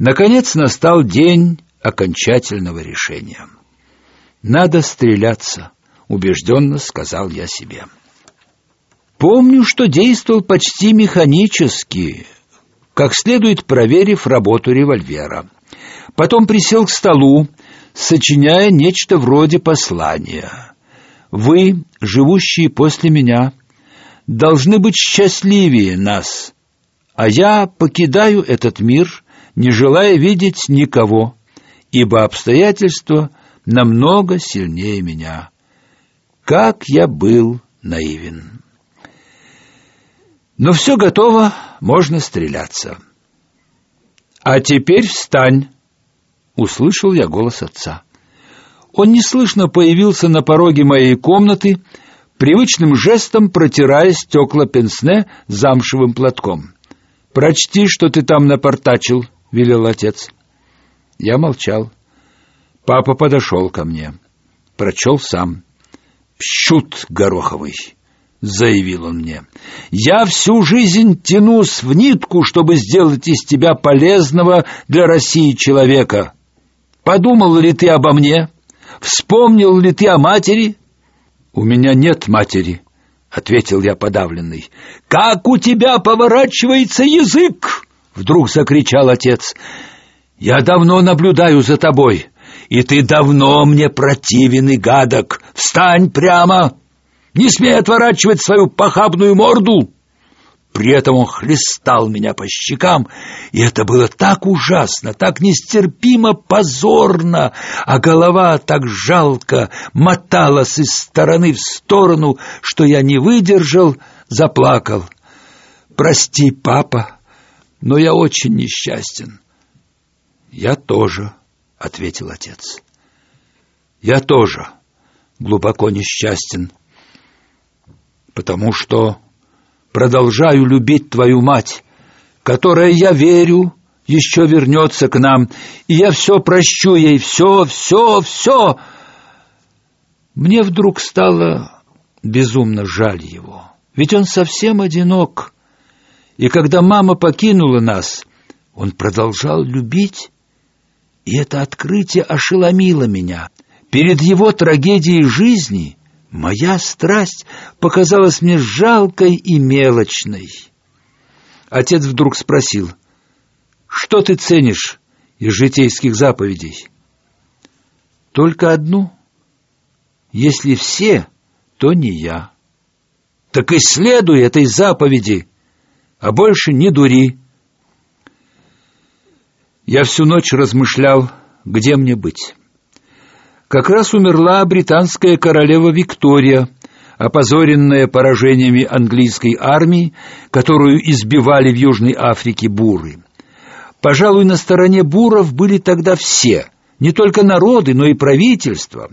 Наконец настал день окончательного решения. Надо стреляться, убежденно сказал я себе. Помню, что действовал почти механически, как следует проверив работу револьвера. Потом присел к столу, сочиняя нечто вроде послания. Вы, живущие после меня, должны быть счастливее нас, а я покидаю этот мир, не желая видеть никого, ибо обстоятельства намного сильнее меня. Как я был наивен. Но все готово, можно стреляться. А теперь встань, услышал я голос отца. Он неслышно появился на пороге моей комнаты, привычным жестом протирая стекла пенсне замшевым платком. Прочти, что ты там напортачил, велел отец. Я молчал. Папа подошел ко мне, прочел сам. Пщут гороховый заявил он мне. Я всю жизнь тянусь в нитку, чтобы сделать из тебя полезного для России человека. Подумал ли ты обо мне? Вспомнил ли ты о матери? У меня нет матери, ответил я подавленный. Как у тебя поворачивается язык? Вдруг закричал отец. Я давно наблюдаю за тобой, и ты давно мне противен и гадок. Встань прямо! Не смей отворачивать свою похабную морду!» При этом он хлестал меня по щекам, и это было так ужасно, так нестерпимо позорно, а голова так жалко моталась из стороны в сторону, что я не выдержал, заплакал. «Прости, папа, но я очень несчастен». «Я тоже», — ответил отец. «Я тоже глубоко несчастен» потому что продолжаю любить твою мать, которая, я верю, еще вернется к нам, и я все прощу ей, все, все, все. Мне вдруг стало безумно жаль его, ведь он совсем одинок, и когда мама покинула нас, он продолжал любить, и это открытие ошеломило меня. Перед его трагедией жизни Моя страсть показалась мне жалкой и мелочной. Отец вдруг спросил, «Что ты ценишь из житейских заповедей?» «Только одну. Если все, то не я». «Так исследуй этой заповеди, а больше не дури». Я всю ночь размышлял, где мне быть как раз умерла британская королева Виктория, опозоренная поражениями английской армии, которую избивали в Южной Африке буры. Пожалуй, на стороне буров были тогда все, не только народы, но и правительство,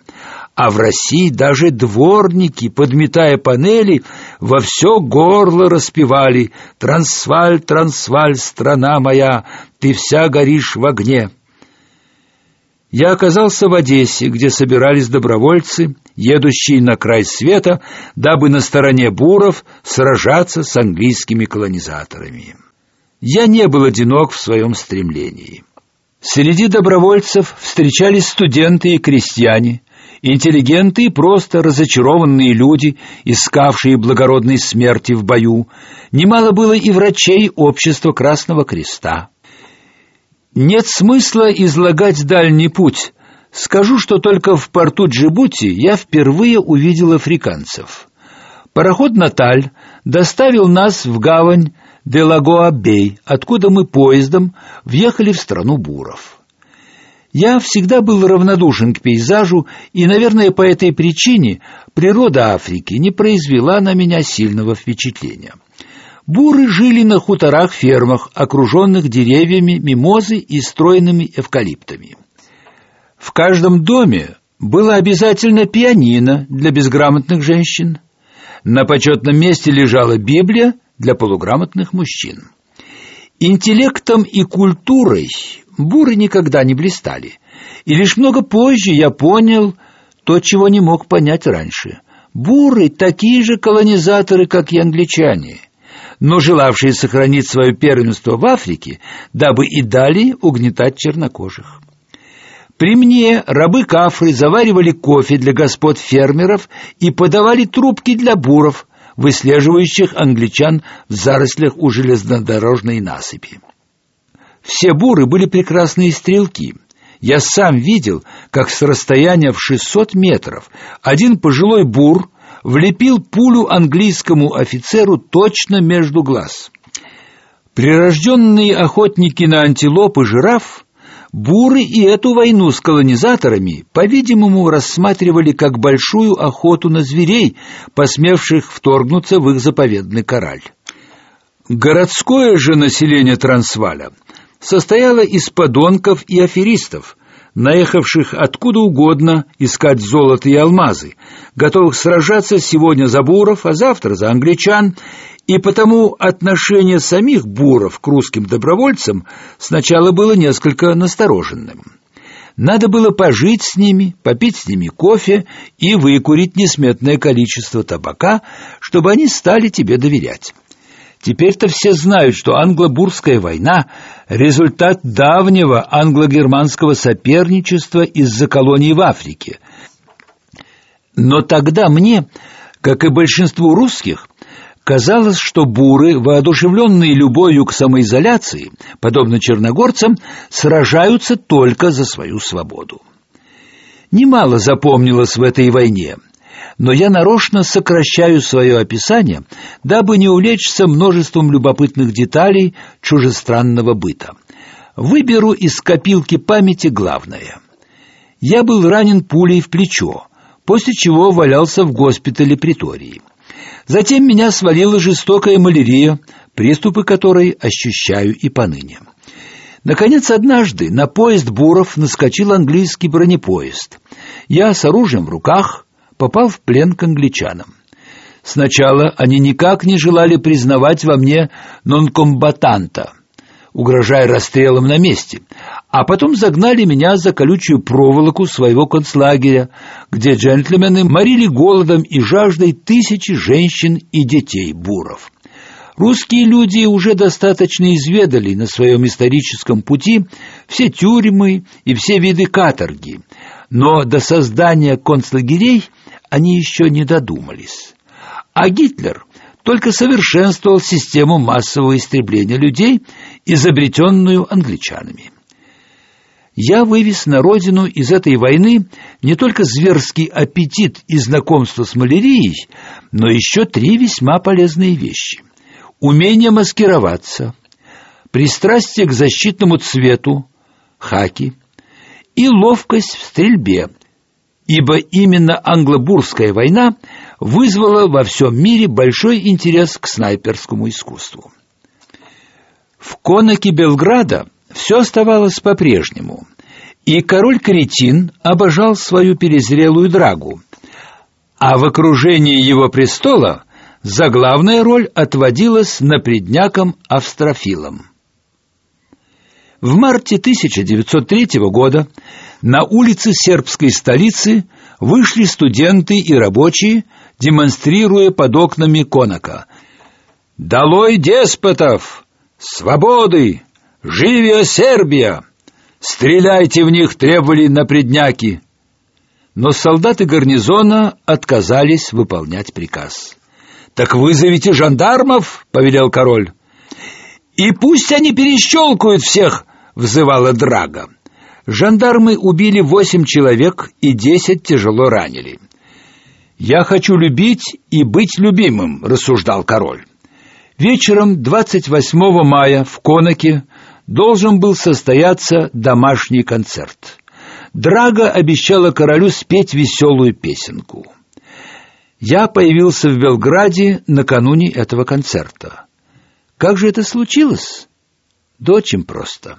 а в России даже дворники, подметая панели, во все горло распевали «Трансваль, Трансваль, страна моя, ты вся горишь в огне» я оказался в Одессе, где собирались добровольцы, едущие на край света, дабы на стороне буров сражаться с английскими колонизаторами. Я не был одинок в своем стремлении. Среди добровольцев встречались студенты и крестьяне, интеллигенты просто разочарованные люди, искавшие благородной смерти в бою. Немало было и врачей общества Красного Креста. Нет смысла излагать дальний путь. Скажу, что только в порту Джибути я впервые увидел африканцев. Пароход Наталь доставил нас в гавань Делагоа-Бей, откуда мы поездом въехали в страну буров. Я всегда был равнодушен к пейзажу, и, наверное, по этой причине природа Африки не произвела на меня сильного впечатления. Буры жили на хуторах-фермах, окруженных деревьями мимозы и стройными эвкалиптами. В каждом доме было обязательно пианино для безграмотных женщин. На почетном месте лежала Библия для полуграмотных мужчин. Интеллектом и культурой буры никогда не блистали. И лишь много позже я понял то, чего не мог понять раньше. Буры такие же колонизаторы, как и англичане – но желавшие сохранить свое первенство в Африке, дабы и далее угнетать чернокожих. При мне рабы Кафры заваривали кофе для господ фермеров и подавали трубки для буров, выслеживающих англичан в зарослях у железнодорожной насыпи. Все буры были прекрасные стрелки. Я сам видел, как с расстояния в 600 метров один пожилой бур влепил пулю английскому офицеру точно между глаз. Прирожденные охотники на антилоп и жираф Буры и эту войну с колонизаторами, по-видимому, рассматривали как большую охоту на зверей, посмевших вторгнуться в их заповедный кораль. Городское же население Трансваля состояло из подонков и аферистов, наехавших откуда угодно искать золото и алмазы, готовых сражаться сегодня за буров, а завтра за англичан, и потому отношение самих буров к русским добровольцам сначала было несколько настороженным. Надо было пожить с ними, попить с ними кофе и выкурить несметное количество табака, чтобы они стали тебе доверять. Теперь-то все знают, что англо-бурская война — результат давнего англо-германского соперничества из-за колоний в Африке. Но тогда мне, как и большинству русских, казалось, что буры, воодушевленные любовью к самоизоляции, подобно черногорцам, сражаются только за свою свободу. Немало запомнилось в этой войне — но я нарочно сокращаю свое описание, дабы не увлечься множеством любопытных деталей чужестранного быта. Выберу из копилки памяти главное. Я был ранен пулей в плечо, после чего валялся в госпитале притории. Затем меня свалила жестокая малярия, приступы которой ощущаю и поныне. Наконец, однажды на поезд Буров наскочил английский бронепоезд. Я с оружием в руках попал в плен к англичанам. Сначала они никак не желали признавать во мне нонкомбатанта, угрожая расстрелом на месте, а потом загнали меня за колючую проволоку своего концлагеря, где джентльмены морили голодом и жаждой тысячи женщин и детей буров. Русские люди уже достаточно изведали на своем историческом пути все тюрьмы и все виды каторги, но до создания концлагерей они еще не додумались. А Гитлер только совершенствовал систему массового истребления людей, изобретенную англичанами. Я вывез на родину из этой войны не только зверский аппетит и знакомство с малярией, но еще три весьма полезные вещи. Умение маскироваться, пристрастие к защитному цвету, хаки, и ловкость в стрельбе, ибо именно англо-бурская война вызвала во всем мире большой интерес к снайперскому искусству. В конаке Белграда все оставалось по-прежнему, и король-кретин обожал свою перезрелую драгу, а в окружении его престола заглавная роль отводилась напреднякам Австрофилам. В марте 1903 года на улицы сербской столицы вышли студенты и рабочие, демонстрируя под окнами конака. «Долой деспотов! Свободы! Живия Сербия! Стреляйте в них!» требовали напредняки. Но солдаты гарнизона отказались выполнять приказ. «Так вызовите жандармов!» — повелел король. «И пусть они перещелкают всех!» — взывала Драга. Жандармы убили восемь человек и десять тяжело ранили. «Я хочу любить и быть любимым», — рассуждал король. Вечером 28 мая в Конаке должен был состояться домашний концерт. Драга обещала королю спеть веселую песенку. Я появился в Белграде накануне этого концерта. Как же это случилось? Очень просто.